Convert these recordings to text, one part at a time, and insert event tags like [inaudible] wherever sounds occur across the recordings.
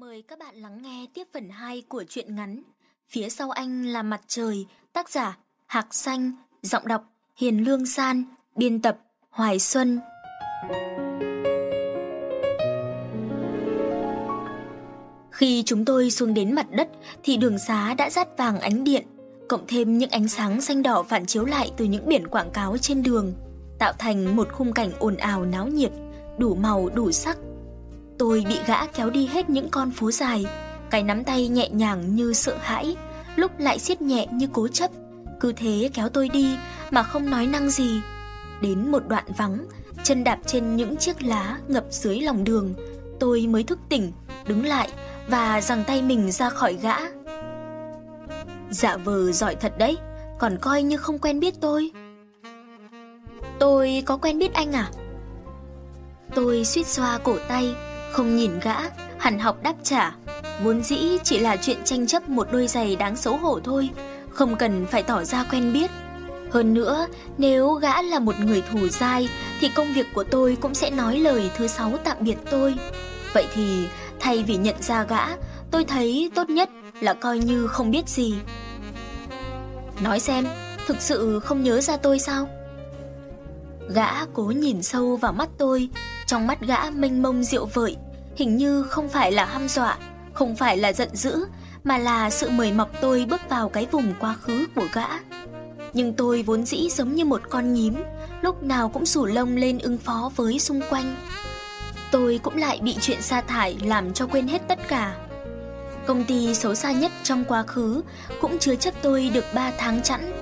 Mời các bạn lắng nghe tiếp phần 2 của truyện ngắn Phía sau anh là mặt trời, tác giả Hạc Xanh, giọng đọc Hiền Lương San, biên tập Hoài Xuân. Khi chúng tôi xuống đến mặt đất thì đường xá đã rát vàng ánh điện, cộng thêm những ánh sáng xanh đỏ phản chiếu lại từ những biển quảng cáo trên đường, tạo thành một khung cảnh ồn ào náo nhiệt, đủ màu đủ sắc Tôi bị gã kéo đi hết những con phố dài, cái nắm tay nhẹ nhàng như sợ hãi, lúc lại siết nhẹ như cố chấp. Cứ thế kéo tôi đi mà không nói năng gì. Đến một đoạn vắng, chân đạp trên những chiếc lá ngập dưới lòng đường, tôi mới thức tỉnh, đứng lại và giằng tay mình ra khỏi gã. Dạ vờ giỏi thật đấy, còn coi như không quen biết tôi. Tôi có quen biết anh à? Tôi suýt xoa cổ tay, không nhìn gã, hẳn học đáp trả. Vốn dĩ chỉ là chuyện tranh chấp một đôi giày đáng xấu hổ thôi, không cần phải tỏ ra quen biết. Hơn nữa, nếu gã là một người thù dai, thì công việc của tôi cũng sẽ nói lời thứ sáu tạm biệt tôi. Vậy thì, thay vì nhận ra gã, tôi thấy tốt nhất là coi như không biết gì. Nói xem, thực sự không nhớ ra tôi sao? Gã cố nhìn sâu vào mắt tôi, trong mắt gã mênh mông rượu vợi, hình như không phải là hăm dọa, không phải là giận dữ, mà là sự mời mọc tôi bước vào cái vùng quá khứ của gã. Nhưng tôi vốn dĩ giống như một con nhím, lúc nào cũng sủ lông lên ứng phó với xung quanh. Tôi cũng lại bị chuyện sa thải làm cho quên hết tất cả. Công ty xấu xa nhất trong quá khứ cũng chứa chấp tôi được 3 tháng chẵn.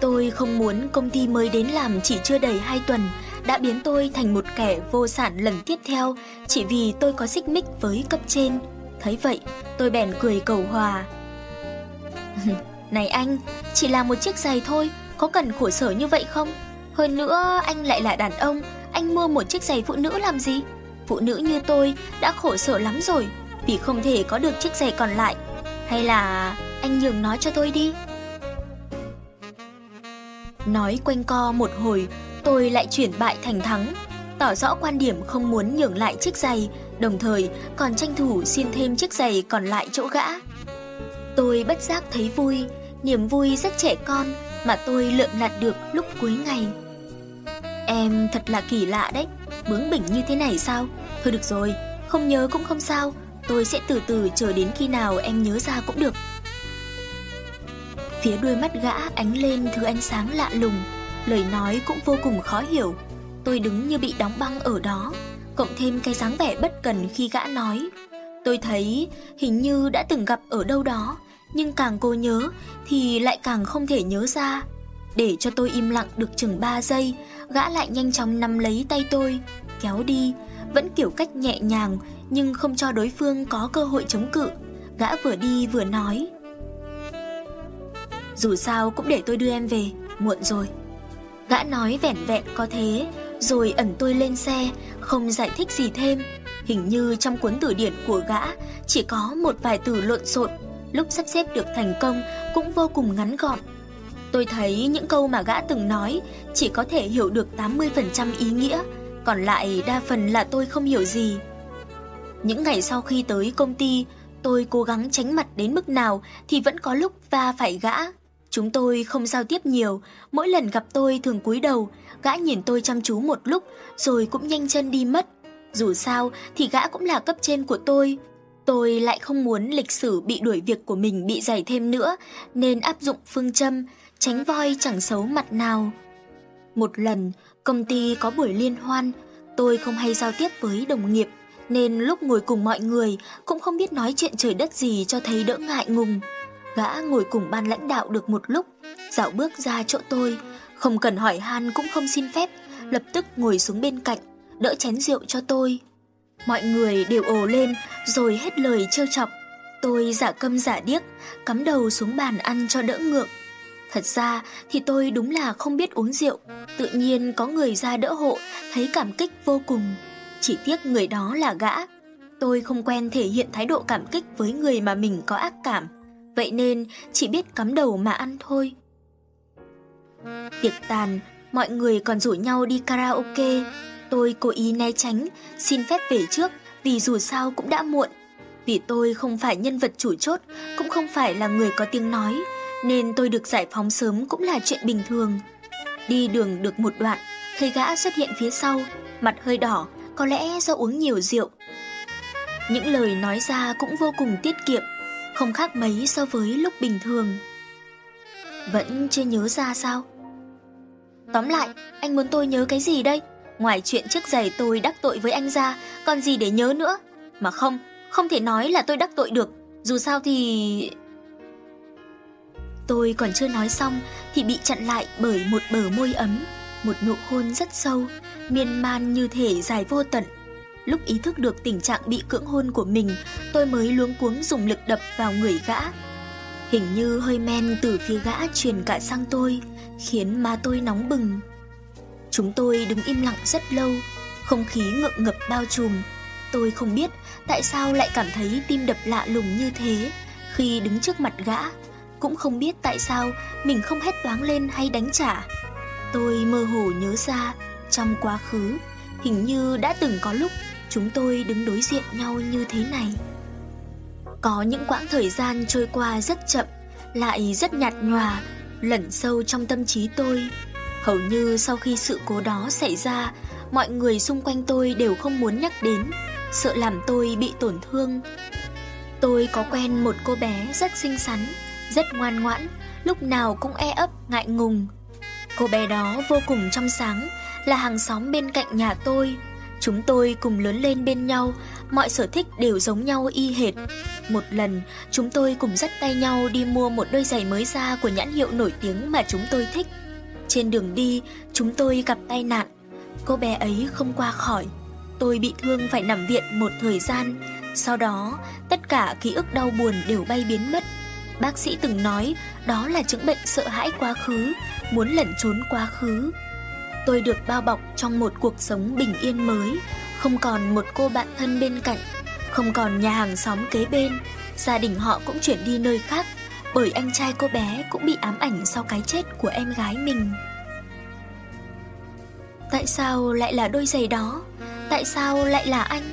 Tôi không muốn công ty mới đến làm chỉ chưa đầy 2 tuần đã biến tôi thành một kẻ vô sản lần tiếp theo chỉ vì tôi có xích mích với cấp trên. Thấy vậy, tôi bèn cười cầu hòa. [laughs] Này anh, chỉ là một chiếc giày thôi, có cần khổ sở như vậy không? Hơn nữa, anh lại là đàn ông, anh mua một chiếc giày phụ nữ làm gì? Phụ nữ như tôi đã khổ sở lắm rồi, vì không thể có được chiếc giày còn lại. Hay là anh nhường nó cho tôi đi? Nói quanh co một hồi, tôi lại chuyển bại thành thắng, tỏ rõ quan điểm không muốn nhường lại chiếc giày, đồng thời còn tranh thủ xin thêm chiếc giày còn lại chỗ gã. Tôi bất giác thấy vui, niềm vui rất trẻ con mà tôi lượm lặt được lúc cuối ngày. Em thật là kỳ lạ đấy, bướng bỉnh như thế này sao? Thôi được rồi, không nhớ cũng không sao, tôi sẽ từ từ chờ đến khi nào em nhớ ra cũng được. Phía đuôi mắt gã ánh lên thứ ánh sáng lạ lùng, lời nói cũng vô cùng khó hiểu. Tôi đứng như bị đóng băng ở đó, cộng thêm cái dáng vẻ bất cần khi gã nói. Tôi thấy hình như đã từng gặp ở đâu đó, nhưng càng cô nhớ thì lại càng không thể nhớ ra. Để cho tôi im lặng được chừng 3 giây, gã lại nhanh chóng nắm lấy tay tôi, kéo đi, vẫn kiểu cách nhẹ nhàng nhưng không cho đối phương có cơ hội chống cự. Gã vừa đi vừa nói. Dù sao cũng để tôi đưa em về, muộn rồi. Gã nói vẻn vẹn có thế, rồi ẩn tôi lên xe, không giải thích gì thêm. Hình như trong cuốn từ điển của gã chỉ có một vài từ lộn xộn, lúc sắp xếp được thành công cũng vô cùng ngắn gọn. Tôi thấy những câu mà gã từng nói chỉ có thể hiểu được 80% ý nghĩa, còn lại đa phần là tôi không hiểu gì. Những ngày sau khi tới công ty, tôi cố gắng tránh mặt đến mức nào thì vẫn có lúc va phải gã. Chúng tôi không giao tiếp nhiều, mỗi lần gặp tôi thường cúi đầu, gã nhìn tôi chăm chú một lúc rồi cũng nhanh chân đi mất. Dù sao thì gã cũng là cấp trên của tôi. Tôi lại không muốn lịch sử bị đuổi việc của mình bị dày thêm nữa nên áp dụng phương châm tránh voi chẳng xấu mặt nào. Một lần, công ty có buổi liên hoan, tôi không hay giao tiếp với đồng nghiệp nên lúc ngồi cùng mọi người cũng không biết nói chuyện trời đất gì cho thấy đỡ ngại ngùng. Gã ngồi cùng ban lãnh đạo được một lúc, dạo bước ra chỗ tôi, không cần hỏi han cũng không xin phép, lập tức ngồi xuống bên cạnh, đỡ chén rượu cho tôi. Mọi người đều ồ lên rồi hết lời trêu chọc. Tôi giả câm giả điếc, cắm đầu xuống bàn ăn cho đỡ ngượng. Thật ra thì tôi đúng là không biết uống rượu, tự nhiên có người ra đỡ hộ, thấy cảm kích vô cùng. Chỉ tiếc người đó là gã. Tôi không quen thể hiện thái độ cảm kích với người mà mình có ác cảm vậy nên chỉ biết cắm đầu mà ăn thôi. Tiệc tàn, mọi người còn rủ nhau đi karaoke. Tôi cố ý né tránh, xin phép về trước vì dù sao cũng đã muộn. Vì tôi không phải nhân vật chủ chốt, cũng không phải là người có tiếng nói, nên tôi được giải phóng sớm cũng là chuyện bình thường. Đi đường được một đoạn, thấy gã xuất hiện phía sau, mặt hơi đỏ, có lẽ do uống nhiều rượu. Những lời nói ra cũng vô cùng tiết kiệm, không khác mấy so với lúc bình thường. Vẫn chưa nhớ ra sao? Tóm lại, anh muốn tôi nhớ cái gì đây? Ngoài chuyện trước giày tôi đắc tội với anh ra, còn gì để nhớ nữa? Mà không, không thể nói là tôi đắc tội được. Dù sao thì... Tôi còn chưa nói xong thì bị chặn lại bởi một bờ môi ấm, một nụ hôn rất sâu, miên man như thể dài vô tận. Lúc ý thức được tình trạng bị cưỡng hôn của mình, tôi mới luống cuống dùng lực đập vào người gã. Hình như hơi men từ phía gã truyền cả sang tôi, khiến má tôi nóng bừng. Chúng tôi đứng im lặng rất lâu, không khí ngượng ngập bao trùm. Tôi không biết tại sao lại cảm thấy tim đập lạ lùng như thế khi đứng trước mặt gã. Cũng không biết tại sao mình không hét toáng lên hay đánh trả. Tôi mơ hồ nhớ ra, trong quá khứ, hình như đã từng có lúc chúng tôi đứng đối diện nhau như thế này. Có những quãng thời gian trôi qua rất chậm, lại rất nhạt nhòa, lẩn sâu trong tâm trí tôi. Hầu như sau khi sự cố đó xảy ra, mọi người xung quanh tôi đều không muốn nhắc đến, sợ làm tôi bị tổn thương. Tôi có quen một cô bé rất xinh xắn, rất ngoan ngoãn, lúc nào cũng e ấp, ngại ngùng. Cô bé đó vô cùng trong sáng, là hàng xóm bên cạnh nhà tôi. Chúng tôi cùng lớn lên bên nhau, mọi sở thích đều giống nhau y hệt. Một lần, chúng tôi cùng dắt tay nhau đi mua một đôi giày mới ra của nhãn hiệu nổi tiếng mà chúng tôi thích. Trên đường đi, chúng tôi gặp tai nạn. Cô bé ấy không qua khỏi. Tôi bị thương phải nằm viện một thời gian. Sau đó, tất cả ký ức đau buồn đều bay biến mất. Bác sĩ từng nói đó là chứng bệnh sợ hãi quá khứ, muốn lẩn trốn quá khứ. Tôi được bao bọc trong một cuộc sống bình yên mới, không còn một cô bạn thân bên cạnh, không còn nhà hàng xóm kế bên, gia đình họ cũng chuyển đi nơi khác, bởi anh trai cô bé cũng bị ám ảnh sau cái chết của em gái mình. Tại sao lại là đôi giày đó? Tại sao lại là anh?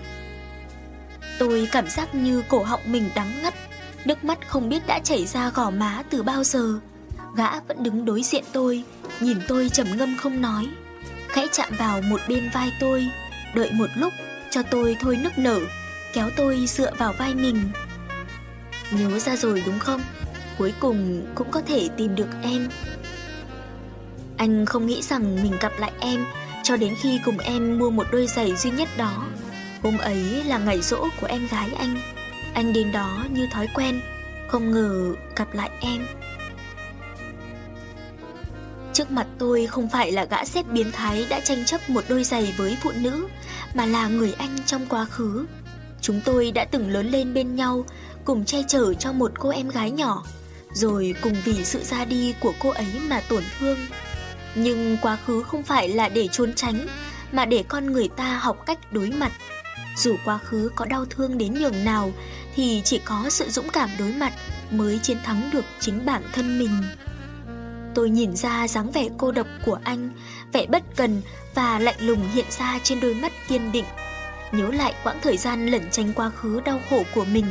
Tôi cảm giác như cổ họng mình đắng ngắt, nước mắt không biết đã chảy ra gò má từ bao giờ. Gã vẫn đứng đối diện tôi, nhìn tôi trầm ngâm không nói khẽ chạm vào một bên vai tôi, đợi một lúc cho tôi thôi nức nở, kéo tôi dựa vào vai mình. Nhớ ra rồi đúng không? Cuối cùng cũng có thể tìm được em. Anh không nghĩ rằng mình gặp lại em cho đến khi cùng em mua một đôi giày duy nhất đó. Hôm ấy là ngày rỗ của em gái anh. Anh đến đó như thói quen, không ngờ gặp lại em. Trước mặt tôi không phải là gã xếp biến thái đã tranh chấp một đôi giày với phụ nữ, mà là người anh trong quá khứ. Chúng tôi đã từng lớn lên bên nhau, cùng che chở cho một cô em gái nhỏ, rồi cùng vì sự ra đi của cô ấy mà tổn thương. Nhưng quá khứ không phải là để trốn tránh, mà để con người ta học cách đối mặt. Dù quá khứ có đau thương đến nhường nào, thì chỉ có sự dũng cảm đối mặt mới chiến thắng được chính bản thân mình. Tôi nhìn ra dáng vẻ cô độc của anh, vẻ bất cần và lạnh lùng hiện ra trên đôi mắt kiên định. Nhớ lại quãng thời gian lẩn tránh quá khứ đau khổ của mình,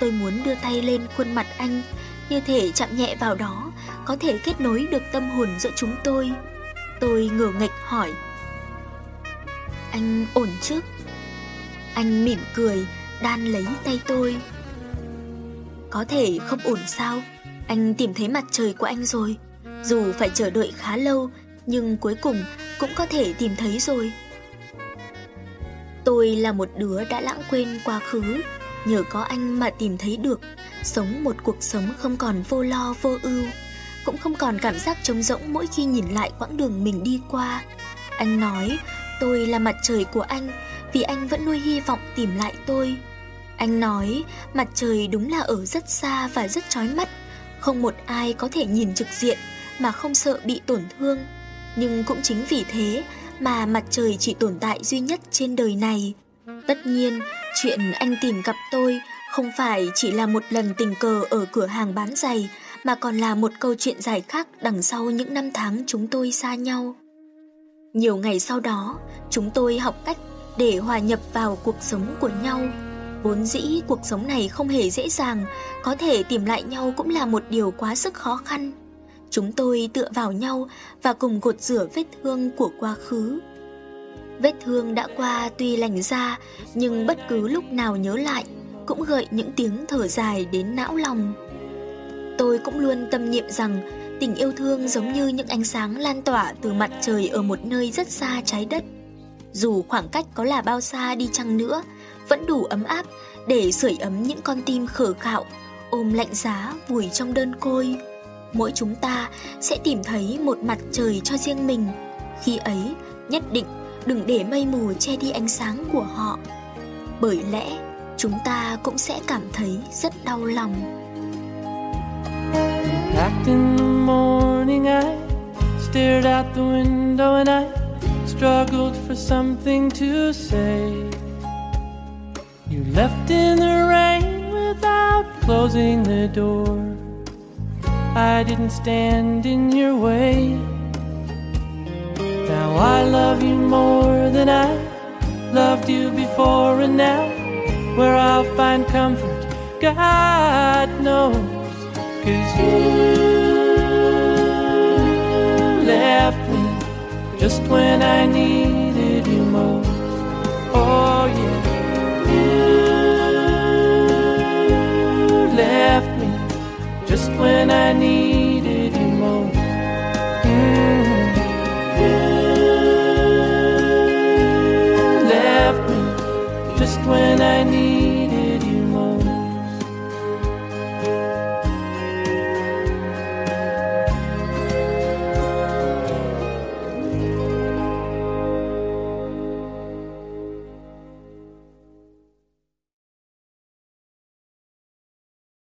tôi muốn đưa tay lên khuôn mặt anh, như thể chạm nhẹ vào đó, có thể kết nối được tâm hồn giữa chúng tôi. Tôi ngửa nghịch hỏi. Anh ổn chứ? Anh mỉm cười, đan lấy tay tôi. Có thể không ổn sao? Anh tìm thấy mặt trời của anh rồi. Dù phải chờ đợi khá lâu, nhưng cuối cùng cũng có thể tìm thấy rồi. Tôi là một đứa đã lãng quên quá khứ, nhờ có anh mà tìm thấy được, sống một cuộc sống không còn vô lo vô ưu, cũng không còn cảm giác trống rỗng mỗi khi nhìn lại quãng đường mình đi qua. Anh nói, tôi là mặt trời của anh, vì anh vẫn nuôi hy vọng tìm lại tôi. Anh nói, mặt trời đúng là ở rất xa và rất chói mắt, không một ai có thể nhìn trực diện mà không sợ bị tổn thương. Nhưng cũng chính vì thế mà mặt trời chỉ tồn tại duy nhất trên đời này. Tất nhiên, chuyện anh tìm gặp tôi không phải chỉ là một lần tình cờ ở cửa hàng bán giày, mà còn là một câu chuyện dài khác đằng sau những năm tháng chúng tôi xa nhau. Nhiều ngày sau đó, chúng tôi học cách để hòa nhập vào cuộc sống của nhau. Vốn dĩ cuộc sống này không hề dễ dàng, có thể tìm lại nhau cũng là một điều quá sức khó khăn. Chúng tôi tựa vào nhau và cùng gột rửa vết thương của quá khứ. Vết thương đã qua tuy lành ra, nhưng bất cứ lúc nào nhớ lại cũng gợi những tiếng thở dài đến não lòng. Tôi cũng luôn tâm niệm rằng tình yêu thương giống như những ánh sáng lan tỏa từ mặt trời ở một nơi rất xa trái đất. Dù khoảng cách có là bao xa đi chăng nữa, vẫn đủ ấm áp để sưởi ấm những con tim khờ khạo, ôm lạnh giá vùi trong đơn côi. Mỗi chúng ta sẽ tìm thấy một mặt trời cho riêng mình. Khi ấy, nhất định đừng để mây mù che đi ánh sáng của họ. Bởi lẽ, chúng ta cũng sẽ cảm thấy rất đau lòng. Back in the morning, I stared out the window and I struggled for something to say. You left in the rain without closing the door. I didn't stand in your way. Now I love you more than I loved you before, and now where I'll find comfort, God knows. Cause you left me just when I needed you most. Oh, yeah. You when I needed you most. Mm. You left me just when I needed.